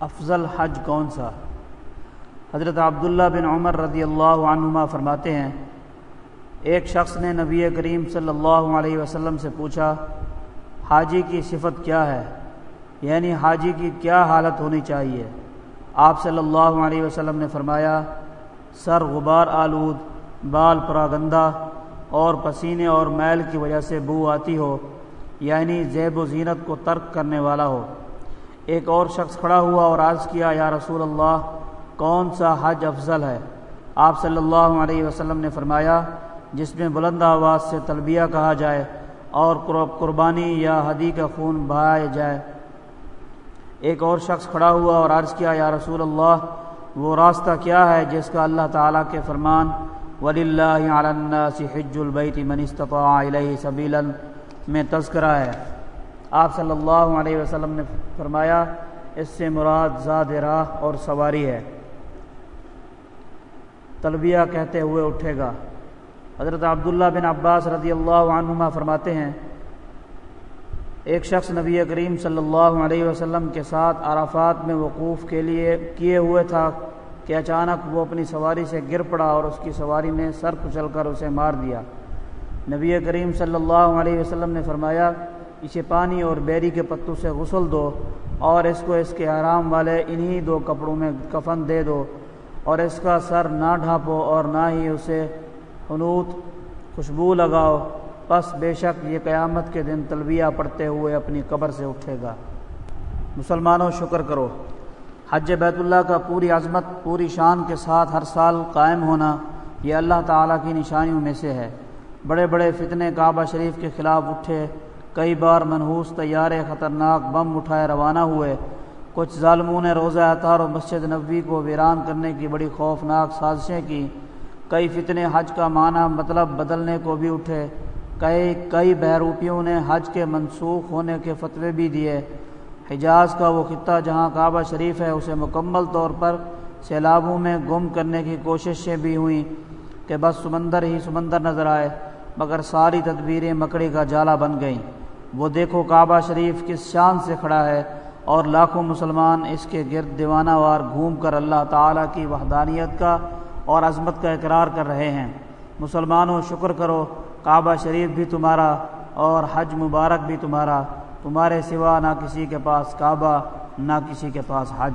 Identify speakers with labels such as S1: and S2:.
S1: افضل حج کون سا؟ حضرت عبداللہ بن عمر رضی اللہ عنہما فرماتے ہیں، ایک شخص نے نبی کریم صلی اللہ علیہ وسلم سے پوچھا، حاجی کی صفت کیا ہے؟ یعنی حاجی کی کیا حالت ہونی چاہیے؟ آپ صلی اللہ علیہ وسلم نے فرمایا، سر غبار آلود، بال پراگندہ اور پسینے اور میل کی وجہ سے بو آتی ہو یعنی زیب و زینت کو ترک کرنے والا ہو۔ ایک اور شخص کھڑا ہوا اور عرض کیا، یا رسول اللہ، کون سا حج افضل ہے؟ آپ صلی اللہ علیہ وسلم نے فرمایا، جس میں بلند آواز سے تلبیہ کہا جائے اور قربانی یا حدی کا خون بہایا جائے. ایک اور شخص کھڑا ہوا اور عرض کیا، یا رسول اللہ، وہ راستہ کیا ہے جس کا اللہ تعالیٰ کے فرمان ولی اللہ حج البیت من استطاع علیہ سبیلا میں تذکرہ ہے؟ آپ صلی اللہ علیہ وسلم نے فرمایا، اس سے مراد زاد راہ اور سواری ہے۔ تلبیہ کہتے ہوئے اٹھے گا۔ حضرت عبداللہ بن عباس رضی اللہ عنہما فرماتے ہیں، ایک شخص نبی کریم صلی اللہ علیہ وسلم کے ساتھ عرفات میں وقوف کے لیے کیے ہوئے تھا کہ اچانک وہ اپنی سواری سے گر پڑا اور اس کی سواری نے سر کچل کر اسے مار دیا۔ نبی کریم صلی اللہ علیہ وسلم نے فرمایا اسے پانی اور بیری کے پتوں سے غسل دو اور اس کو اس کے آرام والے انہی دو کپڑوں میں کفن دے دو اور اس کا سر نہ ڈھانپو اور نہ ہی اسے حنوت خوشبو لگاؤ۔ بس بے شک یہ قیامت کے دن تلبیہ پڑھتے ہوئے اپنی قبر سے اٹھے گا۔ مسلمانوں، شکر کرو۔ حج بیت اللہ کا پوری عظمت، پوری شان کے ساتھ ہر سال قائم ہونا یہ اللہ تعالیٰ کی نشانیوں میں سے ہے۔ بڑے بڑے فتنے کعبہ شریف کے خلاف اٹھے کئی بار منحوس طیارے خطرناک بم اٹھائے روانہ ہوئے۔ کچھ ظالموں نے روزہ اطار و مسجد نبوی کو ویران کرنے کی بڑی خوفناک سازشیں کی کئی فتنے حج کا معنی مطلب بدلنے کو بھی اٹھے۔ کئی کئی بہروپیوں نے حج کے منسوخ ہونے کے فتوے بھی دیے۔ حجاز کا وہ خطہ جہاں کعبہ شریف ہے، اسے مکمل طور پر سیلابوں میں گم کرنے کی کوششیں بھی ہوئیں کہ بس سمندر ہی سمندر نظر آئے، مگر ساری تدبیریں مکڑی کا جالا بن گئیں۔ وہ دیکھو کعبہ شریف کس شان سے کھڑا ہے اور لاکھوں مسلمان اس کے گرد دیوانہ وار گھوم کر اللہ تعالیٰ کی وحدانیت کا اور عظمت کا اقرار کر رہے ہیں۔ مسلمانوں، شکر کرو، کعبہ شریف بھی تمہارا اور حج مبارک بھی تمہارا۔ تمہارے سوا نہ کسی کے پاس کعبہ، نہ کسی کے پاس حج۔